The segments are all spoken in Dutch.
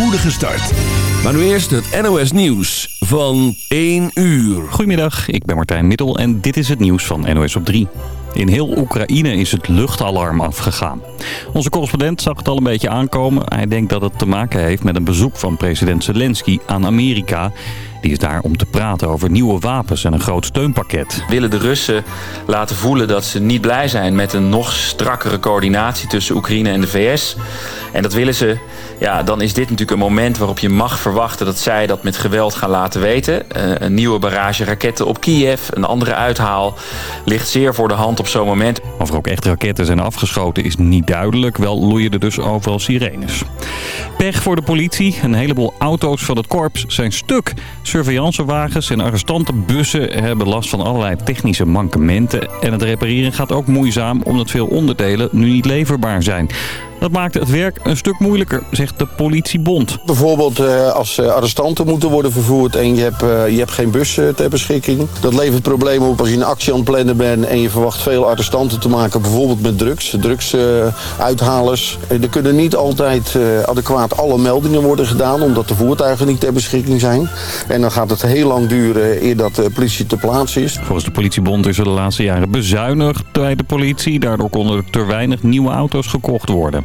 spoedige start. Maar nu eerst het NOS Nieuws van 1 uur. Goedemiddag, ik ben Martijn Middel en dit is het nieuws van NOS op 3. In heel Oekraïne is het luchtalarm afgegaan. Onze correspondent zag het al een beetje aankomen. Hij denkt dat het te maken heeft met een bezoek van president Zelensky aan Amerika. Die is daar om te praten over nieuwe wapens en een groot steunpakket. willen de Russen laten voelen dat ze niet blij zijn met een nog strakkere coördinatie tussen Oekraïne en de VS. En dat willen ze, ja, dan is dit natuurlijk een moment waarop je mag verwachten dat zij dat met geweld gaan laten weten. Eh, een nieuwe barrage raketten op Kiev, een andere uithaal, ligt zeer voor de hand op zo'n moment. Of er ook echt raketten zijn afgeschoten is niet duidelijk. Wel loeien er dus overal sirenes. Pech voor de politie. Een heleboel auto's van het korps zijn stuk. Surveillancewagens en arrestantenbussen hebben last van allerlei technische mankementen. En het repareren gaat ook moeizaam omdat veel onderdelen nu niet leverbaar zijn. Dat maakt het werk een stuk moeilijker, zegt de politiebond. Bijvoorbeeld eh, als eh, arrestanten moeten worden vervoerd en je hebt, eh, je hebt geen bus ter beschikking. Dat levert problemen op als je een actie aan het plannen bent en je verwacht veel arrestanten te maken. Bijvoorbeeld met drugs, drugsuithalers. er kunnen niet altijd eh, adequaat alle meldingen worden gedaan omdat de voertuigen niet ter beschikking zijn. En dan gaat het heel lang duren eer dat de politie te plaatsen is. Volgens de politiebond is er de laatste jaren bezuinigd bij de politie. Daardoor konden er te weinig nieuwe auto's gekocht worden.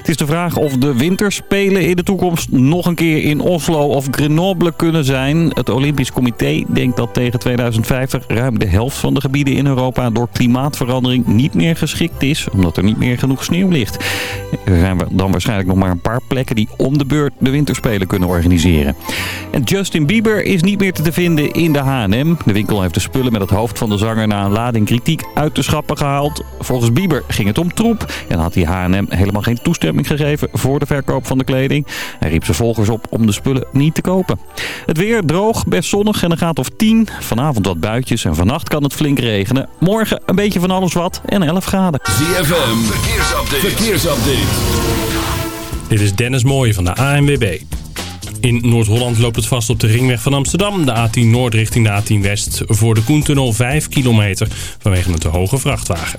Het is de vraag of de winterspelen in de toekomst nog een keer in Oslo of Grenoble kunnen zijn. Het Olympisch Comité denkt dat tegen 2050 ruim de helft van de gebieden in Europa door klimaatverandering niet meer geschikt is, omdat er niet meer genoeg sneeuw ligt. Er zijn dan waarschijnlijk nog maar een paar plekken die om de beurt de winterspelen kunnen organiseren. En Justin Bieber is niet meer te vinden in de H&M. De winkel heeft de spullen met het hoofd van de zanger na een lading kritiek uit de schappen gehaald. Volgens Bieber ging het om troep en had die H&M helemaal geen toestemming gegeven voor de verkoop van de kleding. Hij riep zijn volgers op om de spullen niet te kopen. Het weer droog, best zonnig en een graad of 10. Vanavond wat buitjes en vannacht kan het flink regenen. Morgen een beetje van alles wat en 11 graden. ZFM, verkeersupdate. verkeersupdate. Dit is Dennis Mooij van de ANWB. In Noord-Holland loopt het vast op de ringweg van Amsterdam. De A10 Noord richting de A10 West. Voor de Koentunnel 5 kilometer vanwege een te hoge vrachtwagen.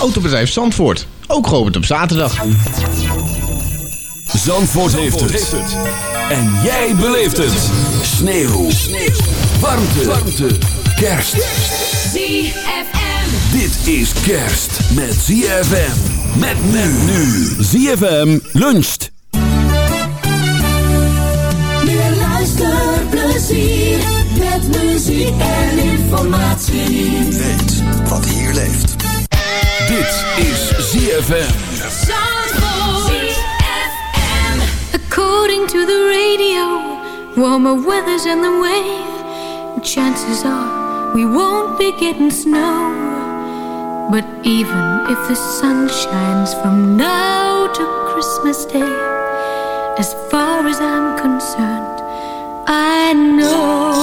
Autobedrijf Zandvoort, ook geopend op zaterdag. Zandvoort, heeft, het. En jij beleeft het. Sneeuw. Sneeuw. Warmte. Warmte. Kerst. ZFM. Dit is kerst met ZFM. Met men nu. ZFM luncht. Meer luisterplezier. Met muziek en informatie. Weet wat hier leeft. Dit is ZFM. According to the radio, warmer weather's on the way. Chances are we won't be getting snow. But even if the sun shines from now to Christmas Day, as far as I'm concerned, I know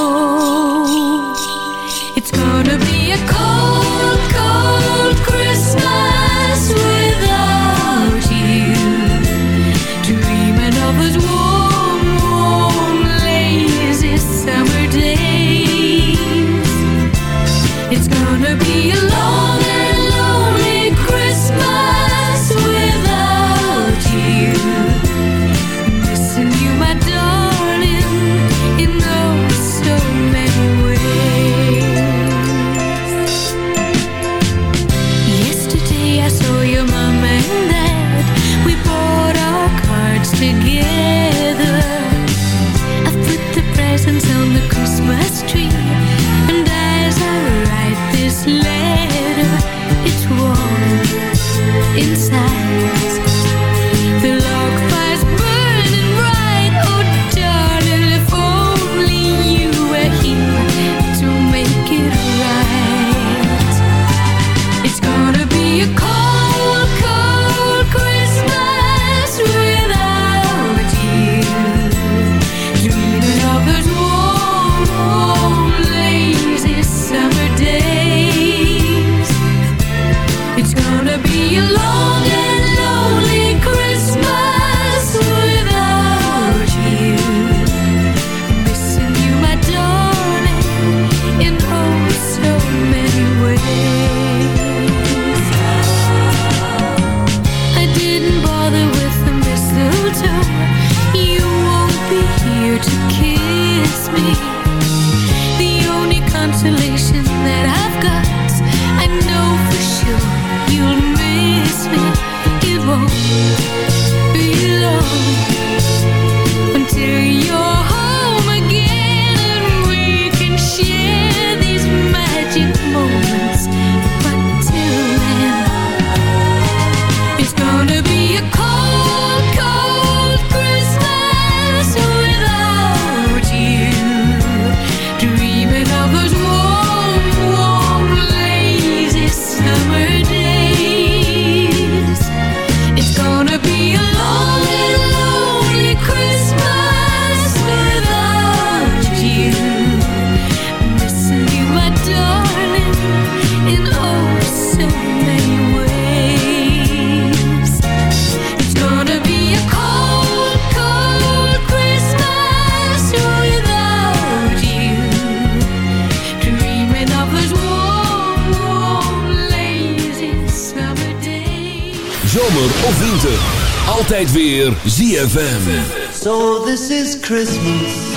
ZFM. So this is Christmas.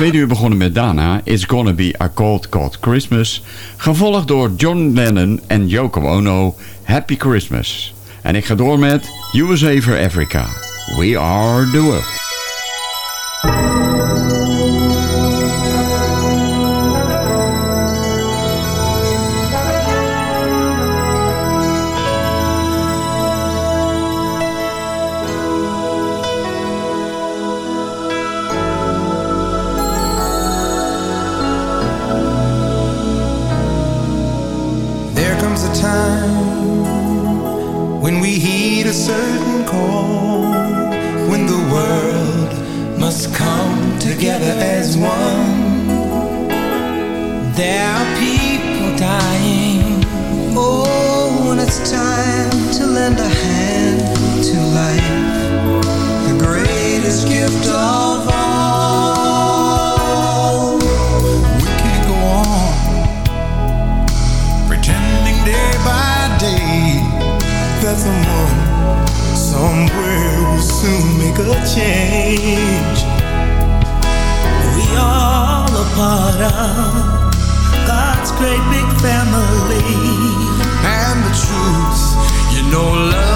tweede uur begonnen met Dana, It's Gonna Be A Cold Cold Christmas. Gevolgd door John Lennon en Yoko Ono, Happy Christmas. En ik ga door met USA for Africa, We Are The World. God's great big family. And the truth, you know love.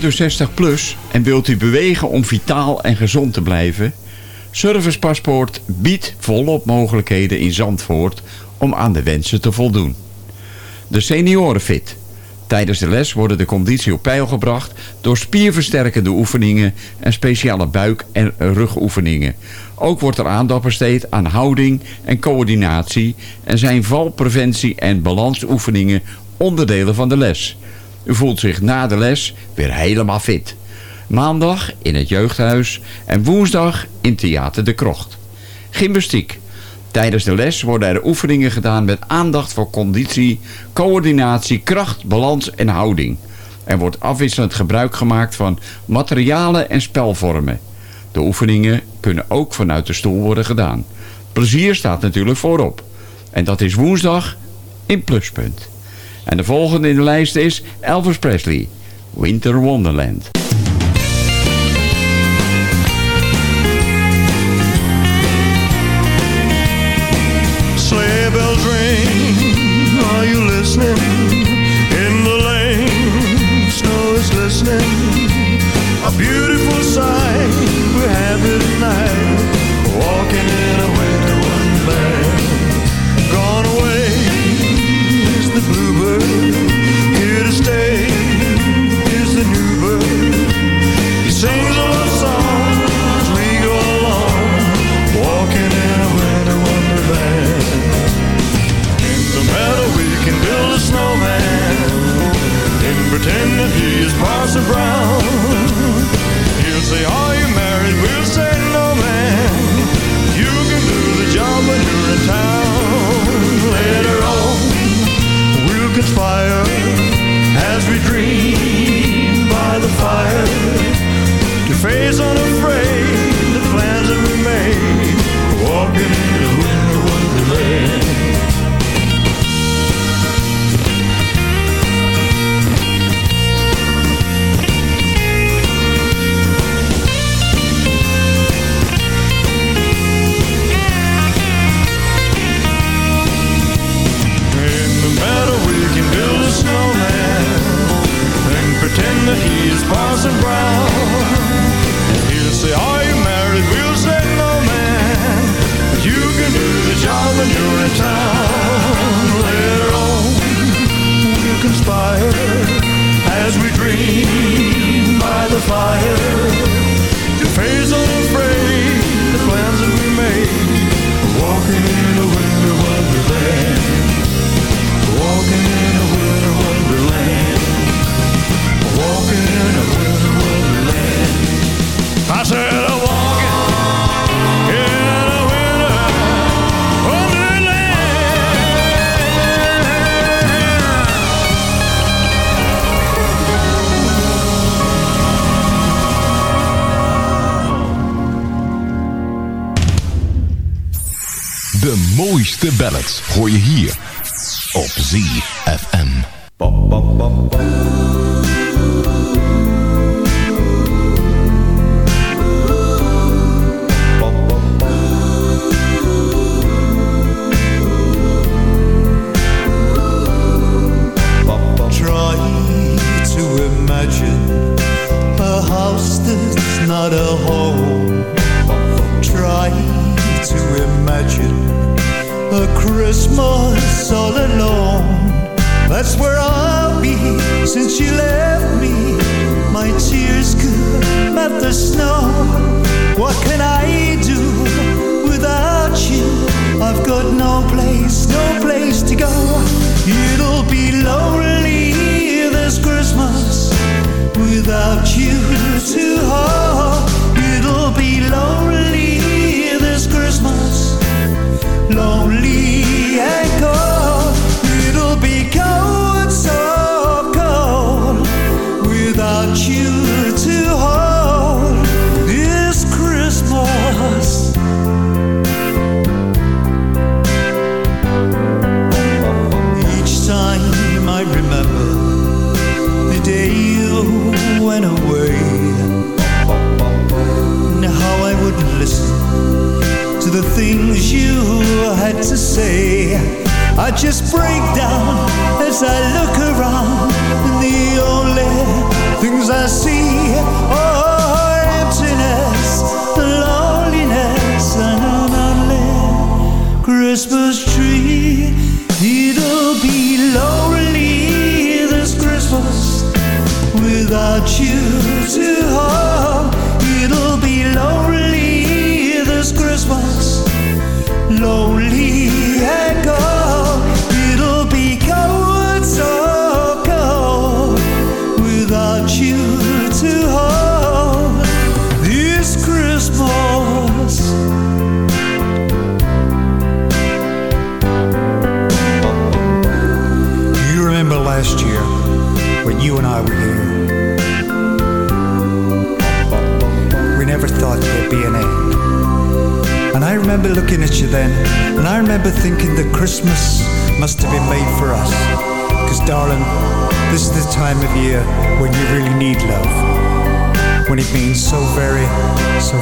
bent u 60 plus en wilt u bewegen om vitaal en gezond te blijven? Servicepaspoort biedt volop mogelijkheden in Zandvoort om aan de wensen te voldoen. De seniorenfit. Tijdens de les worden de conditie op peil gebracht door spierversterkende oefeningen en speciale buik- en rugoefeningen. Ook wordt er aandacht besteed aan houding en coördinatie en zijn valpreventie en balansoefeningen onderdelen van de les. U voelt zich na de les weer helemaal fit. Maandag in het jeugdhuis en woensdag in Theater de Krocht. Gymnastiek. Tijdens de les worden er oefeningen gedaan met aandacht voor conditie, coördinatie, kracht, balans en houding. Er wordt afwisselend gebruik gemaakt van materialen en spelvormen. De oefeningen kunnen ook vanuit de stoel worden gedaan. Plezier staat natuurlijk voorop. En dat is woensdag in Pluspunt. En de volgende in de lijst is Elvis Presley, Winter Wonderland.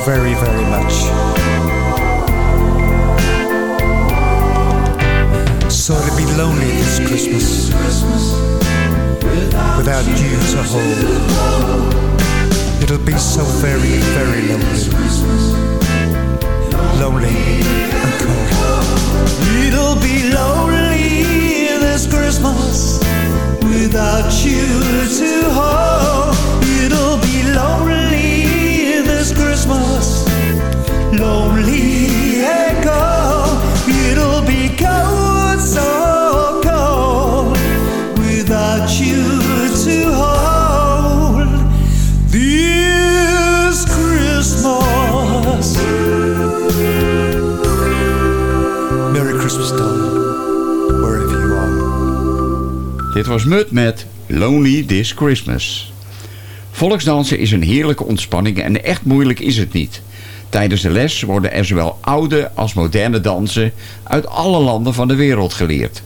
Very, very much. So to be lonely this Christmas without you to hold, it'll be so very, very lonely. Lonely and cold. It'll be lonely this Christmas without you to hold. It'll lonely cold. It'll be cold, so cold without you to hold. This Christmas. Merry Christmas, darling, wherever you are. Dit was Mut met Lonely This Christmas. Volksdansen is een heerlijke ontspanning en echt moeilijk is het niet. Tijdens de les worden er zowel oude als moderne dansen uit alle landen van de wereld geleerd.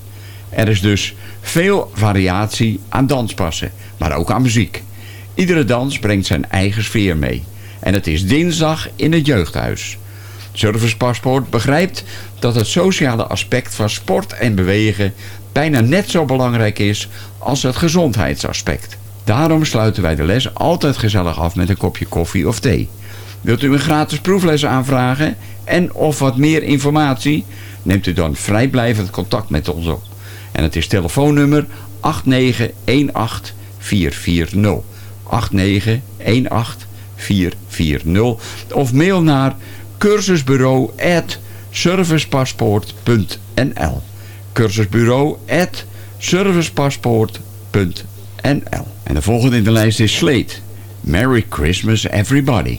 Er is dus veel variatie aan danspassen, maar ook aan muziek. Iedere dans brengt zijn eigen sfeer mee. En het is dinsdag in het jeugdhuis. Service Paspoort begrijpt dat het sociale aspect van sport en bewegen bijna net zo belangrijk is als het gezondheidsaspect. Daarom sluiten wij de les altijd gezellig af met een kopje koffie of thee. Wilt u een gratis proefles aanvragen en of wat meer informatie? Neemt u dan vrijblijvend contact met ons op. En het is telefoonnummer 8918440. 8918440 of mail naar cursusbureau servicepaspoort.nl cursusbureau servicepaspoort.nl En de volgende in de lijst is Slate. Merry Christmas everybody.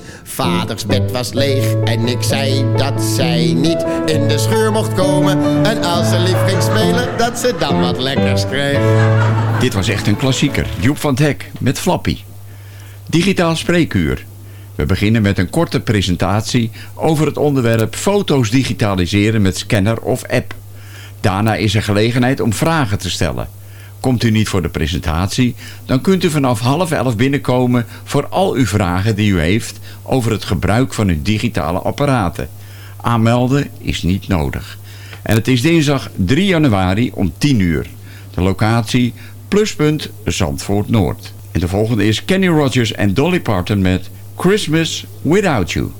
Vaders bed was leeg en ik zei dat zij niet in de schuur mocht komen. En als ze lief ging spelen, dat ze dan wat lekkers kreeg. Dit was echt een klassieker. Joep van het Hek met Flappy. Digitaal spreekuur. We beginnen met een korte presentatie over het onderwerp foto's digitaliseren met scanner of app. Daarna is er gelegenheid om vragen te stellen. Komt u niet voor de presentatie, dan kunt u vanaf half elf binnenkomen voor al uw vragen die u heeft over het gebruik van uw digitale apparaten. Aanmelden is niet nodig. En het is dinsdag 3 januari om 10 uur. De locatie Pluspunt Zandvoort Noord. En de volgende is Kenny Rogers en Dolly Parton met Christmas Without You.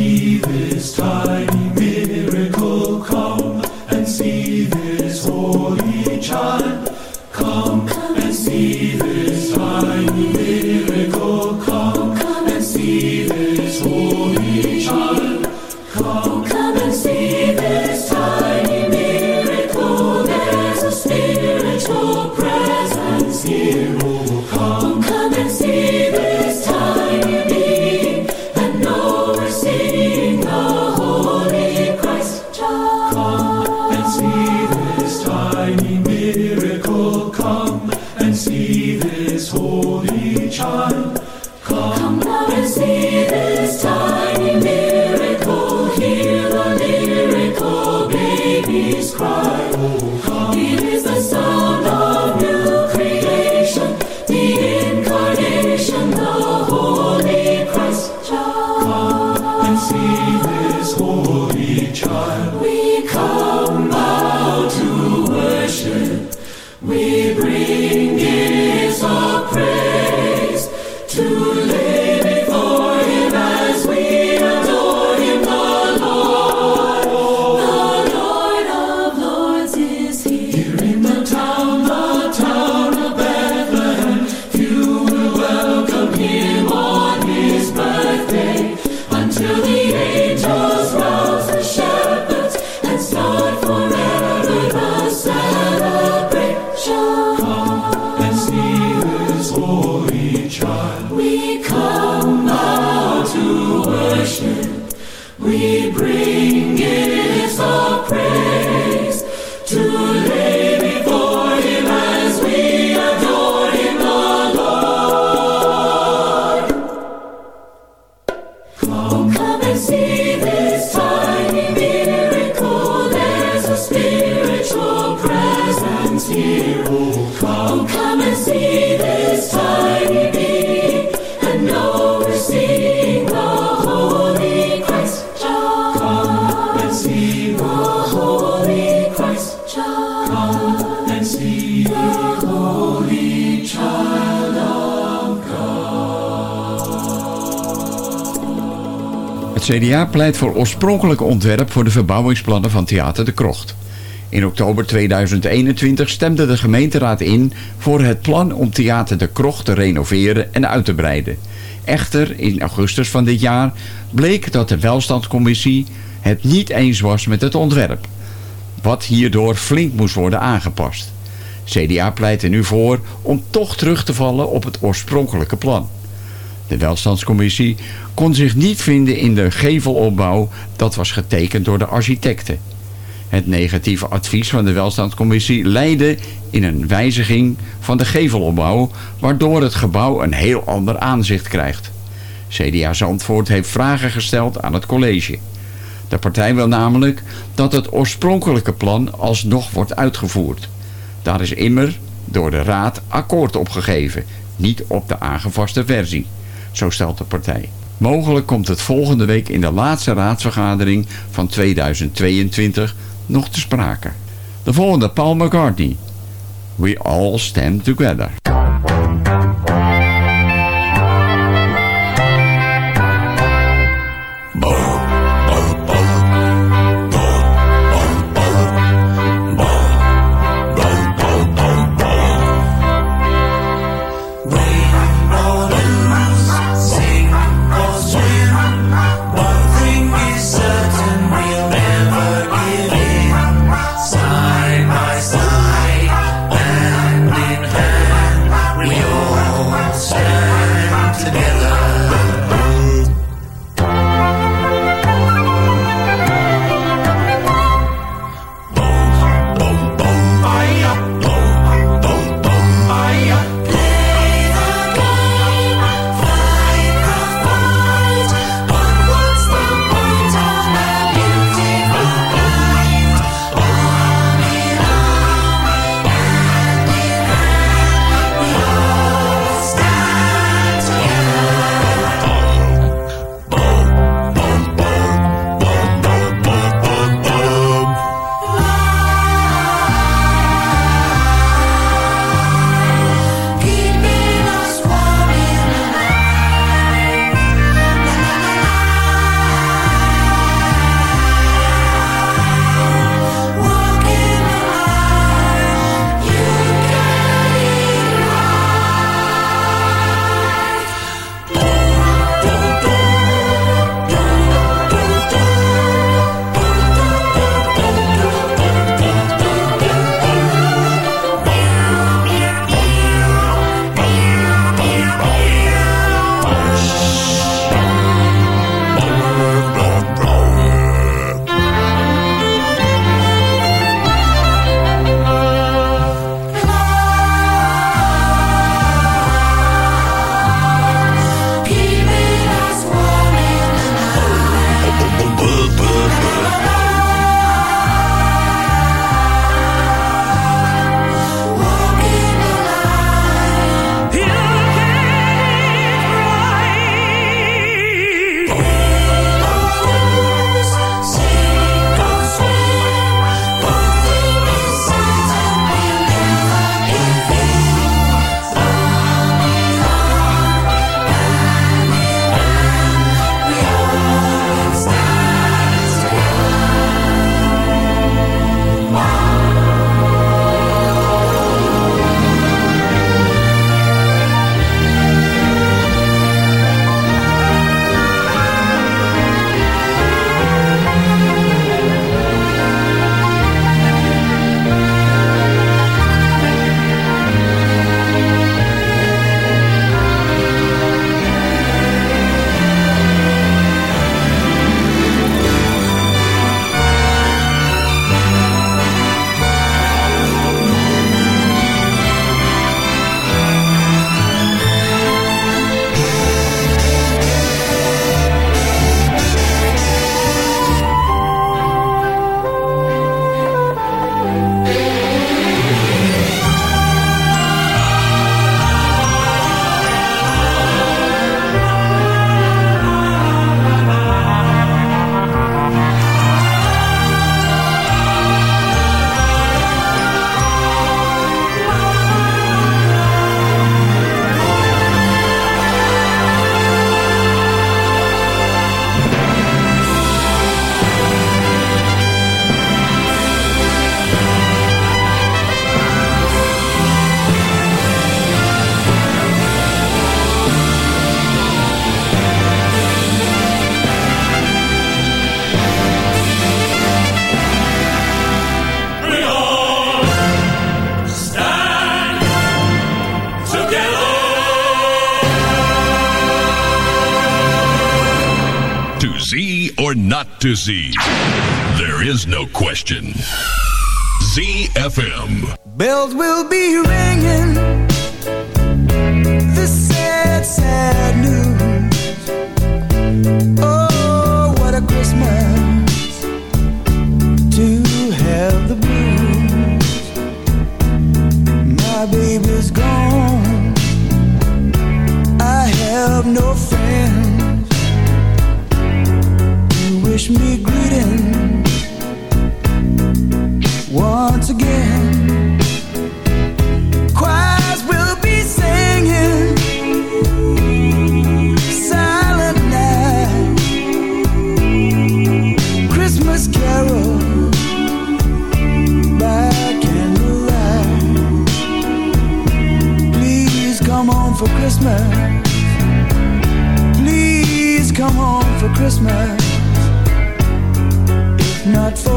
See this tiny pleit voor oorspronkelijke ontwerp voor de verbouwingsplannen van Theater de Krocht. In oktober 2021 stemde de gemeenteraad in voor het plan om Theater de Krocht te renoveren en uit te breiden. Echter, in augustus van dit jaar bleek dat de welstandscommissie het niet eens was met het ontwerp. Wat hierdoor flink moest worden aangepast. CDA pleit er nu voor om toch terug te vallen op het oorspronkelijke plan. De welstandscommissie kon zich niet vinden in de gevelopbouw dat was getekend door de architecten. Het negatieve advies van de welstandscommissie leidde in een wijziging van de gevelopbouw, waardoor het gebouw een heel ander aanzicht krijgt. CDA Zandvoort heeft vragen gesteld aan het college. De partij wil namelijk dat het oorspronkelijke plan alsnog wordt uitgevoerd. Daar is immer door de raad akkoord op gegeven, niet op de aangepaste versie. Zo stelt de partij. Mogelijk komt het volgende week in de laatste raadsvergadering van 2022 nog te sprake. De volgende Paul McCartney. We all stand together. To Z. There is no question. ZFM. Bells will be ringing. The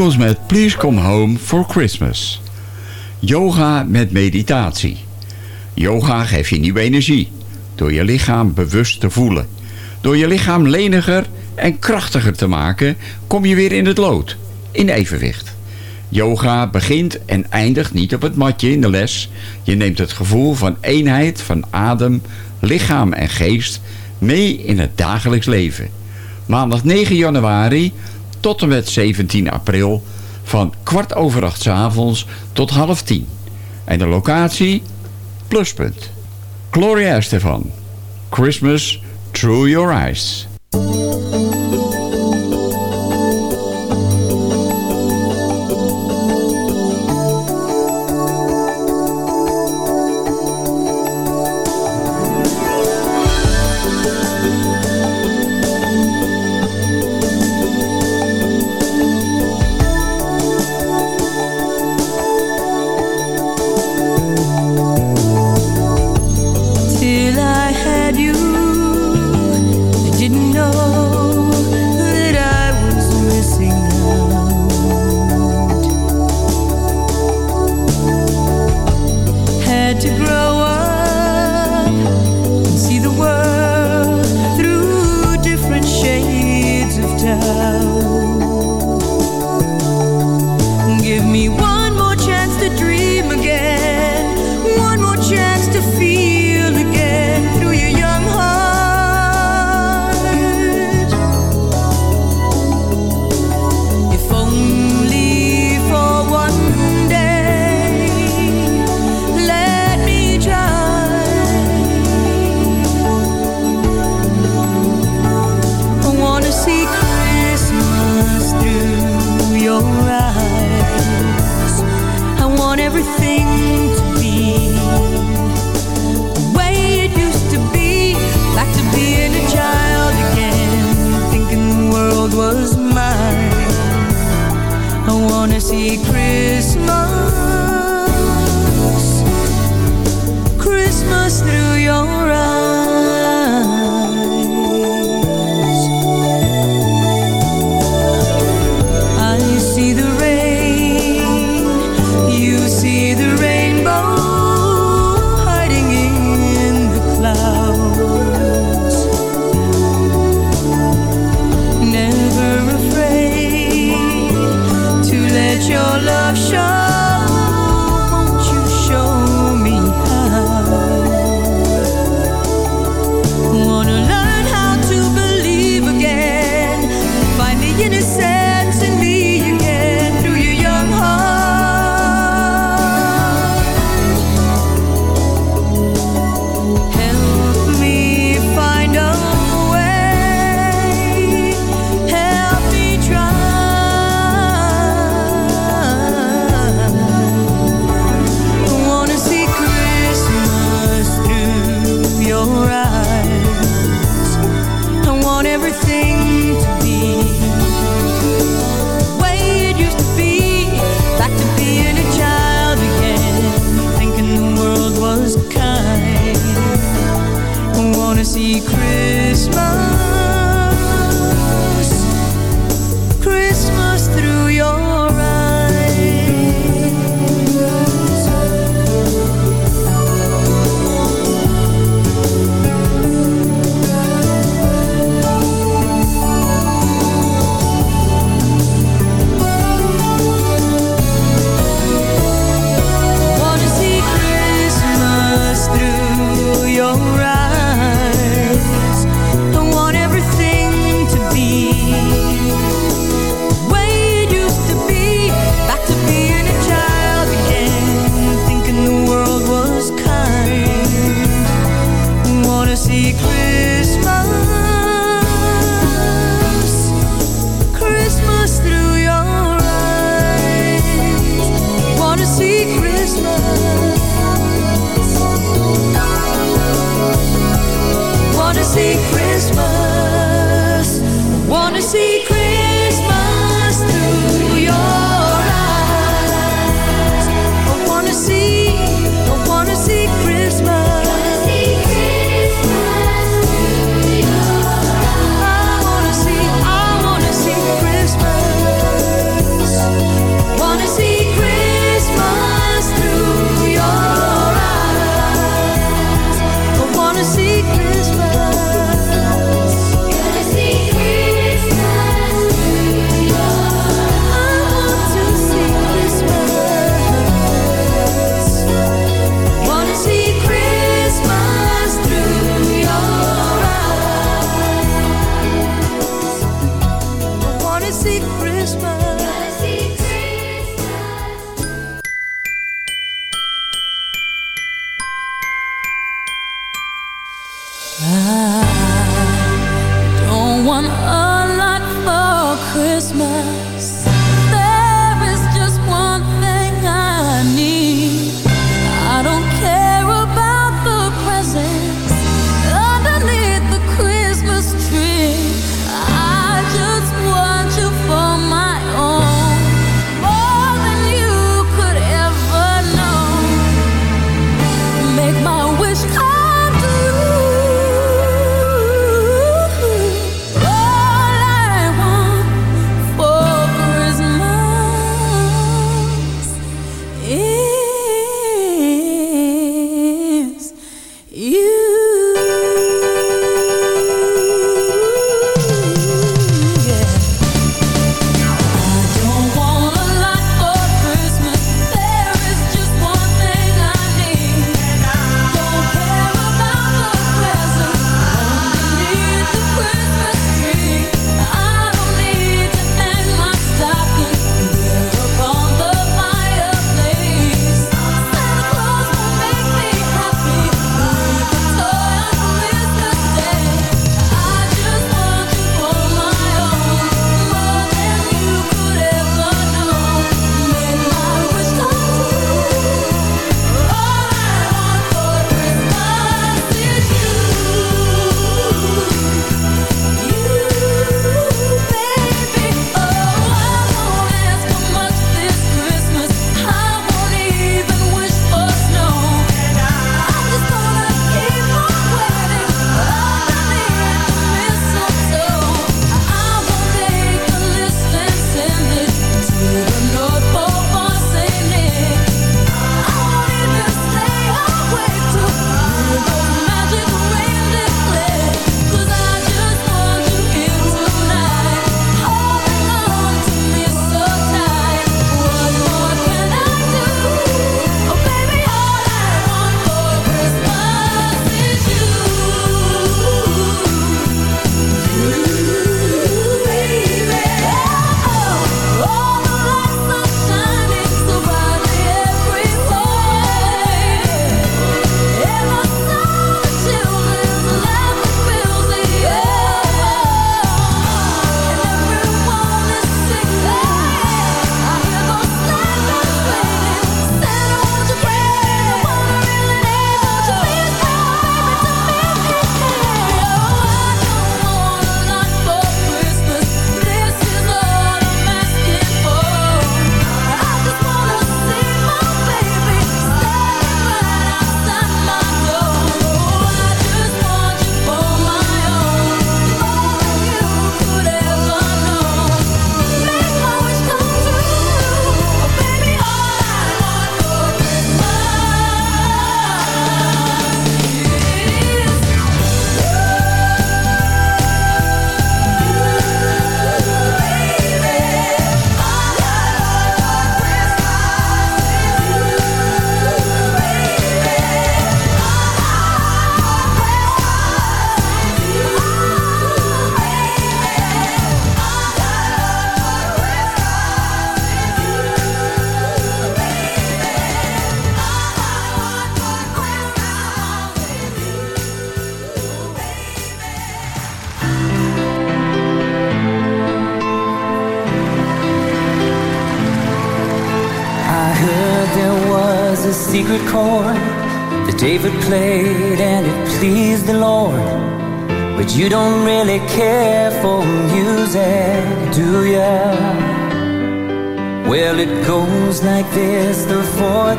Eagles met Please Come Home for Christmas. Yoga met meditatie. Yoga geeft je nieuwe energie. Door je lichaam bewust te voelen. Door je lichaam leniger en krachtiger te maken, kom je weer in het lood. In evenwicht. Yoga begint en eindigt niet op het matje in de les. Je neemt het gevoel van eenheid van adem, lichaam en geest mee in het dagelijks leven. Maandag 9 januari tot en met 17 april van kwart over acht avonds tot half tien. En de locatie? Pluspunt. Gloria Estefan. Christmas Through Your Eyes.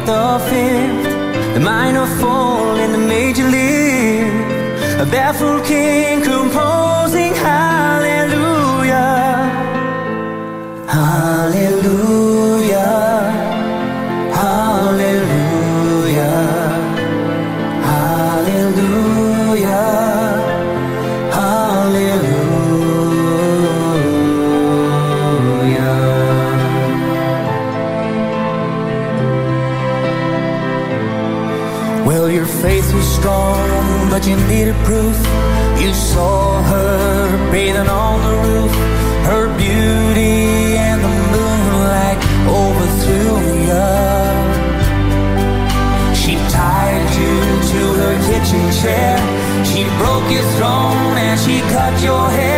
The fifth, the minor fall, and the major lift. A baffled king composing hallelujah. Hallelujah. But you needed proof. You saw her bathing on the roof, her beauty and the moonlight overthrew you. She tied you to her kitchen chair. She broke your throne and she cut your hair.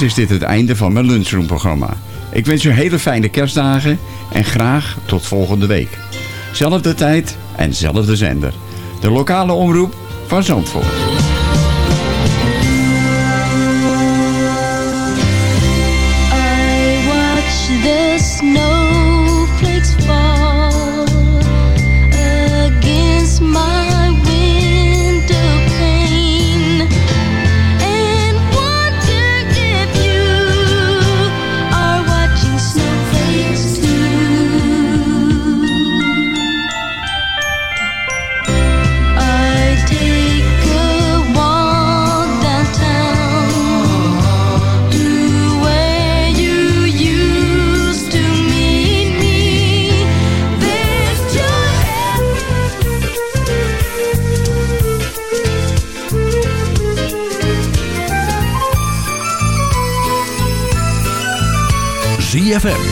Is dit het einde van mijn lunchroomprogramma. Ik wens u hele fijne kerstdagen en graag tot volgende week. Zelfde tijd en zelfde zender. De lokale omroep van Zandvoort.